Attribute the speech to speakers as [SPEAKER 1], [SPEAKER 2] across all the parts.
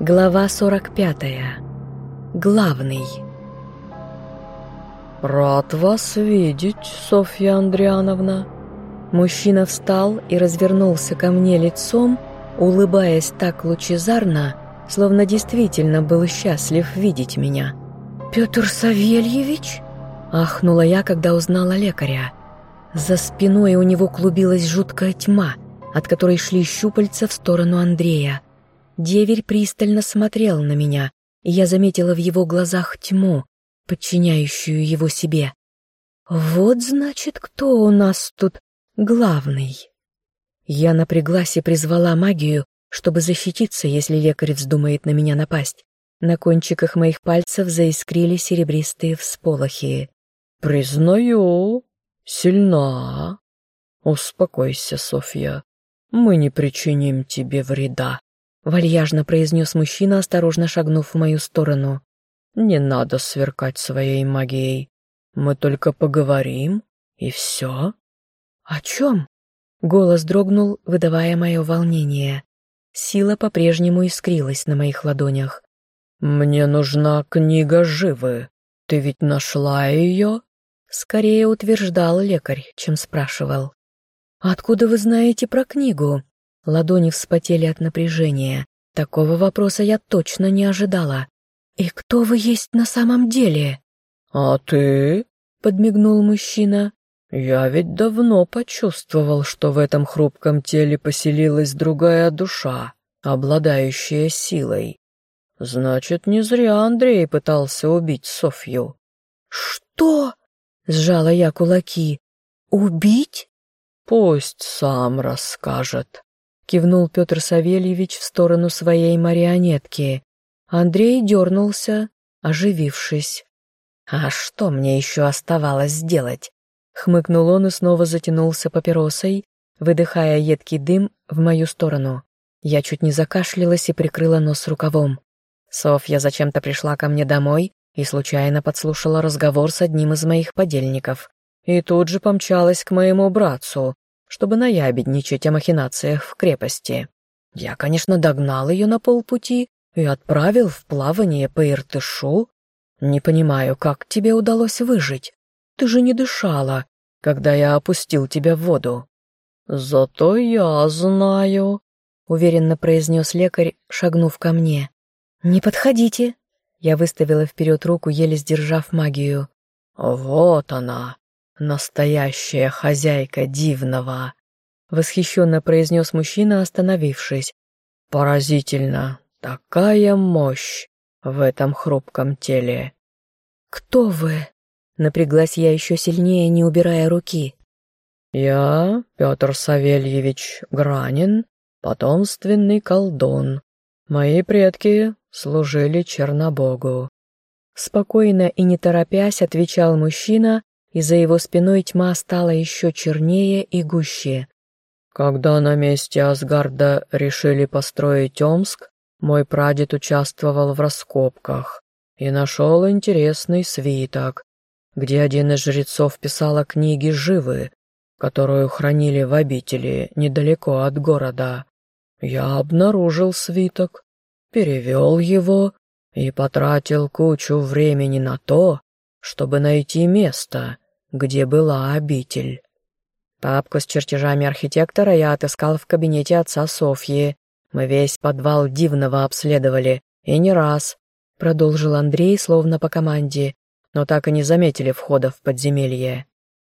[SPEAKER 1] Глава 45. Главный.
[SPEAKER 2] «Рад вас видеть, Софья Андриановна».
[SPEAKER 1] Мужчина встал и развернулся ко мне лицом, улыбаясь так лучезарно, словно действительно был счастлив видеть меня. «Петр Савельевич?» — ахнула я, когда узнала лекаря. За спиной у него клубилась жуткая тьма, от которой шли щупальца в сторону Андрея. Деверь пристально смотрел на меня, и я заметила в его глазах тьму, подчиняющую его себе. «Вот, значит, кто у нас тут главный?» Я напряглась и призвала магию, чтобы защититься, если лекарь вздумает на меня напасть. На кончиках моих пальцев заискрили серебристые всполохи.
[SPEAKER 2] «Признаю, сильна. Успокойся, Софья. Мы не причиним тебе вреда».
[SPEAKER 1] Вальяжно произнес мужчина, осторожно шагнув в мою сторону.
[SPEAKER 2] «Не надо сверкать своей магией. Мы только поговорим, и все».
[SPEAKER 1] «О чем?» Голос дрогнул, выдавая мое волнение. Сила по-прежнему искрилась на моих ладонях.
[SPEAKER 2] «Мне нужна книга живы. Ты ведь нашла ее?»
[SPEAKER 1] Скорее утверждал лекарь, чем спрашивал. «Откуда вы знаете про книгу?» Ладони вспотели от напряжения. Такого вопроса я точно не ожидала. «И кто вы есть на самом деле?»
[SPEAKER 2] «А ты?» — подмигнул мужчина. «Я ведь давно почувствовал, что в этом хрупком теле поселилась другая душа, обладающая силой. Значит, не зря Андрей пытался убить Софью».
[SPEAKER 1] «Что?» — сжала я кулаки. «Убить?»
[SPEAKER 2] «Пусть сам расскажет», кивнул Петр Савельевич в сторону своей марионетки. Андрей дернулся, оживившись. «А что мне еще оставалось сделать?» Хмыкнул он и снова затянулся папиросой, выдыхая едкий дым в мою сторону. Я чуть не закашлялась и прикрыла нос рукавом. Софья зачем-то пришла ко мне домой и случайно подслушала разговор с одним из моих подельников. И тут же помчалась к моему братцу, чтобы наябедничать о махинациях в крепости. Я, конечно, догнал ее на полпути и отправил в плавание по Иртышу. Не понимаю, как тебе удалось выжить? Ты же не дышала, когда я опустил тебя в воду. Зато я знаю, — уверенно произнес лекарь, шагнув ко мне. «Не подходите!» Я выставила вперед руку, еле сдержав магию. «Вот она, «Настоящая хозяйка дивного!» — восхищенно произнес мужчина, остановившись. «Поразительно! Такая мощь в этом хрупком теле!» «Кто вы?» — напряглась я еще сильнее, не убирая руки. «Я Петр Савельевич Гранин, потомственный колдун. Мои предки служили Чернобогу».
[SPEAKER 1] Спокойно и не торопясь отвечал мужчина, и за его спиной тьма стала еще чернее и гуще.
[SPEAKER 2] Когда на месте Асгарда решили построить Омск, мой прадед участвовал в раскопках и нашел интересный свиток, где один из жрецов писал о книге «Живы», которую хранили в обители недалеко от города. Я обнаружил свиток, перевел его и потратил кучу времени на то, чтобы найти место, где была обитель. Папку с чертежами архитектора я отыскал в кабинете отца Софьи. Мы весь подвал дивного обследовали, и не раз, — продолжил Андрей, словно по команде, но так и не заметили входа в подземелье.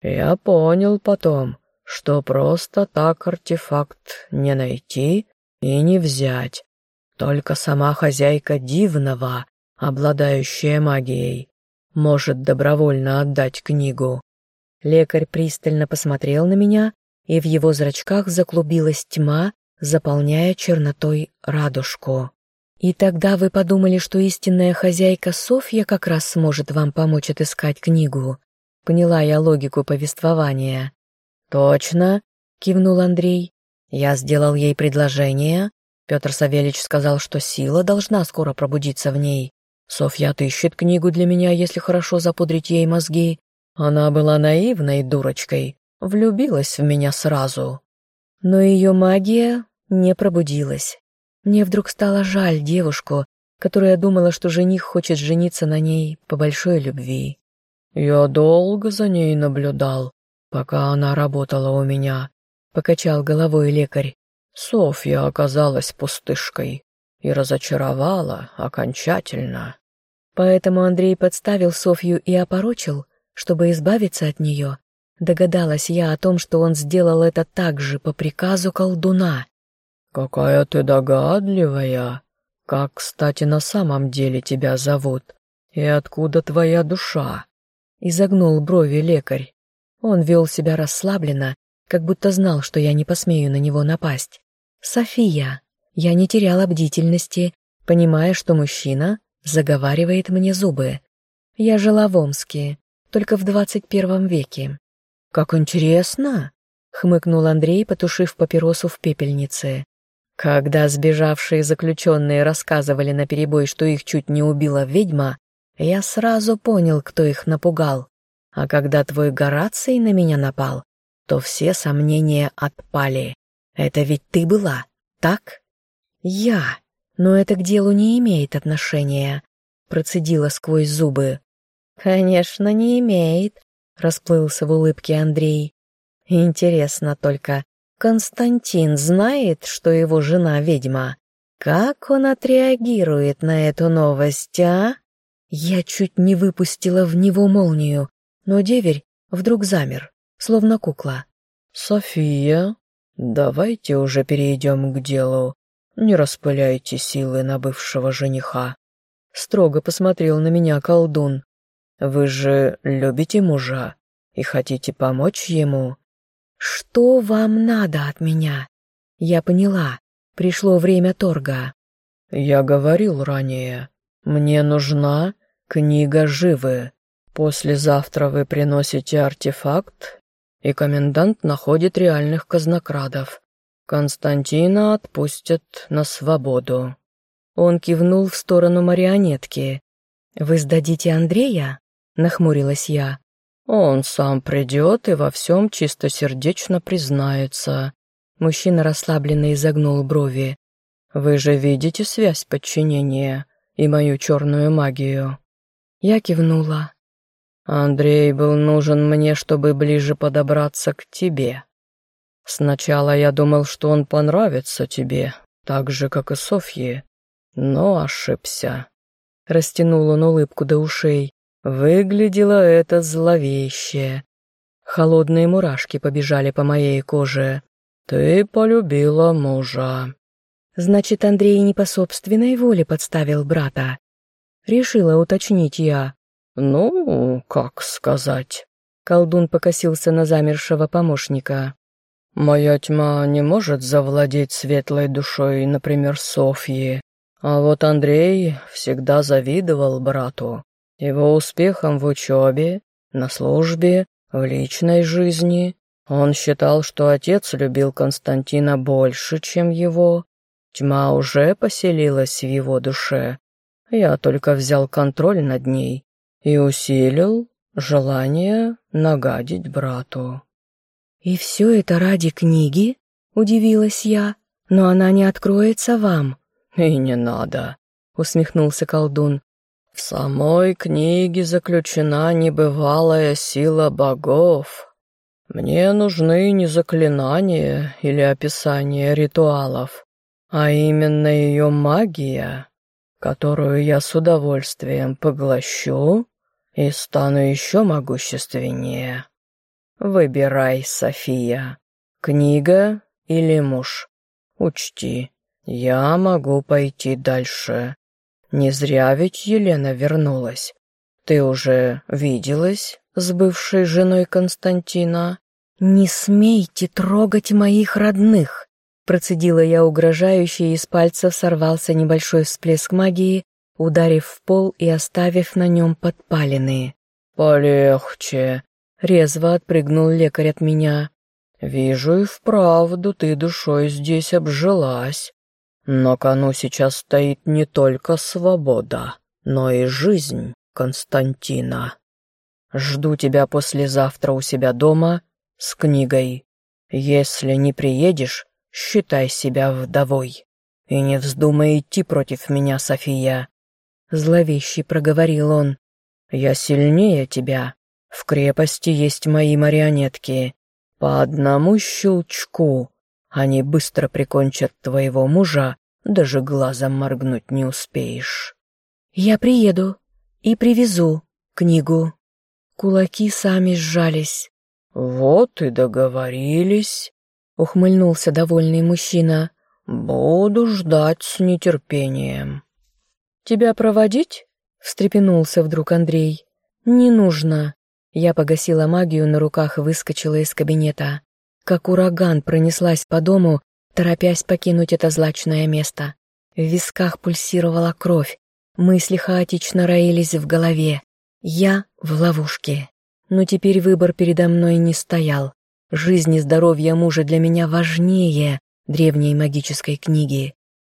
[SPEAKER 2] Я понял потом, что просто так артефакт не найти и не взять. Только сама хозяйка дивного, обладающая магией, может добровольно отдать книгу.
[SPEAKER 1] Лекарь пристально посмотрел на меня, и в его зрачках заклубилась тьма, заполняя чернотой радужку. И тогда вы подумали, что истинная хозяйка Софья как раз сможет вам помочь отыскать книгу. Поняла я логику повествования.
[SPEAKER 2] Точно, кивнул Андрей. Я сделал ей предложение. Петр Савельич сказал, что сила должна скоро пробудиться в ней. Софья отыщет книгу для меня, если хорошо запудрить ей мозги. Она была наивной дурочкой, влюбилась в меня сразу.
[SPEAKER 1] Но ее магия не пробудилась. Мне вдруг стало жаль девушку, которая думала, что жених хочет жениться на ней по большой любви.
[SPEAKER 2] «Я долго за ней наблюдал, пока она работала у меня», — покачал головой лекарь. «Софья оказалась пустышкой и разочаровала окончательно».
[SPEAKER 1] Поэтому Андрей подставил Софью и опорочил, чтобы избавиться от нее. Догадалась я о том, что он сделал это также по приказу колдуна.
[SPEAKER 2] «Какая ты догадливая! Как, кстати, на самом деле тебя зовут? И откуда твоя душа?»
[SPEAKER 1] Изогнул брови лекарь. Он вел себя расслабленно, как будто знал, что я не посмею на него напасть. «София!» Я не теряла бдительности, понимая, что мужчина заговаривает мне зубы. Я жила в Омске, только в двадцать первом веке.
[SPEAKER 2] «Как интересно!» — хмыкнул Андрей, потушив папиросу в пепельнице. Когда сбежавшие заключенные рассказывали наперебой, что их чуть не убила ведьма, я сразу понял, кто их напугал. А когда твой Гораций на меня напал, то все сомнения отпали. Это ведь ты была, так?
[SPEAKER 1] Я. Но это к делу не имеет отношения, процедила сквозь зубы.
[SPEAKER 2] Конечно, не имеет, расплылся в улыбке Андрей. Интересно только, Константин знает, что его жена ведьма? Как он отреагирует на эту новость, а?
[SPEAKER 1] Я чуть не выпустила в него молнию, но деверь вдруг замер, словно кукла.
[SPEAKER 2] «София, давайте уже перейдем к делу. Не распыляйте силы на бывшего жениха». Строго посмотрел на меня колдун. «Вы же любите мужа и хотите помочь ему?»
[SPEAKER 1] «Что вам надо от меня?» Я поняла, пришло время торга.
[SPEAKER 2] «Я говорил ранее, мне нужна книга живы. Послезавтра вы приносите артефакт, и комендант находит реальных казнокрадов. Константина отпустят на свободу». Он кивнул в сторону марионетки.
[SPEAKER 1] «Вы сдадите Андрея?» — нахмурилась я.
[SPEAKER 2] Он сам придет и во всем чистосердечно признается. Мужчина расслабленно изогнул брови. Вы же видите связь подчинения и мою черную магию.
[SPEAKER 1] Я кивнула.
[SPEAKER 2] Андрей был нужен мне, чтобы ближе подобраться к тебе. Сначала я думал, что он понравится тебе, так же, как и Софье, но ошибся. Растянул он улыбку до ушей. Выглядело это зловеще. Холодные мурашки побежали по моей коже. «Ты полюбила мужа».
[SPEAKER 1] «Значит, Андрей не по собственной воле подставил брата?» Решила уточнить я.
[SPEAKER 2] «Ну, как сказать?»
[SPEAKER 1] Колдун покосился на замершего помощника.
[SPEAKER 2] «Моя тьма не может завладеть светлой душой, например, Софьи. А вот Андрей всегда завидовал брату. Его успехом в учебе, на службе, в личной жизни. Он считал, что отец любил Константина больше, чем его. Тьма уже поселилась в его душе. Я только взял контроль над ней и усилил желание нагадить брату.
[SPEAKER 1] «И все это ради книги?» — удивилась я. «Но она не откроется вам».
[SPEAKER 2] «И не надо», — усмехнулся колдун. В самой книге заключена небывалая сила богов. Мне нужны не заклинания или описание ритуалов, а именно ее магия, которую я с удовольствием поглощу и стану еще могущественнее. Выбирай, София, книга или муж. Учти, я могу пойти дальше не зря ведь Елена вернулась. Ты уже виделась с бывшей женой Константина?
[SPEAKER 1] Не смейте трогать моих родных, процедила я угрожающе, и из пальцев сорвался небольшой всплеск магии, ударив в пол и оставив на нем подпалины.
[SPEAKER 2] «Полегче», — резво отпрыгнул лекарь от меня. «Вижу и вправду ты душой здесь обжилась. На кону сейчас стоит не только свобода, но и жизнь Константина. Жду тебя послезавтра у себя дома с книгой. Если не приедешь, считай себя вдовой. И не вздумай идти против меня, София. Зловеще проговорил он. Я сильнее тебя. В крепости есть мои марионетки. По одному щелчку они быстро прикончат твоего мужа, даже глазом моргнуть не успеешь.
[SPEAKER 1] Я приеду и привезу книгу. Кулаки сами сжались.
[SPEAKER 2] Вот и договорились,
[SPEAKER 1] ухмыльнулся довольный мужчина.
[SPEAKER 2] Буду ждать с нетерпением.
[SPEAKER 1] Тебя проводить? встрепенулся вдруг Андрей. Не нужно. Я погасила магию на руках и выскочила из кабинета. Как ураган пронеслась по дому, торопясь покинуть это злачное место. В висках пульсировала кровь, мысли хаотично роились в голове. Я в ловушке. Но теперь выбор передо мной не стоял. Жизнь и здоровье мужа для меня важнее древней магической книги.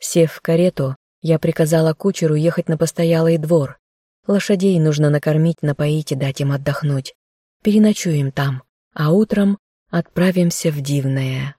[SPEAKER 1] Сев в карету, я приказала кучеру ехать на постоялый двор. Лошадей нужно накормить, напоить и дать им отдохнуть. Переночуем там, а утром отправимся в Дивное.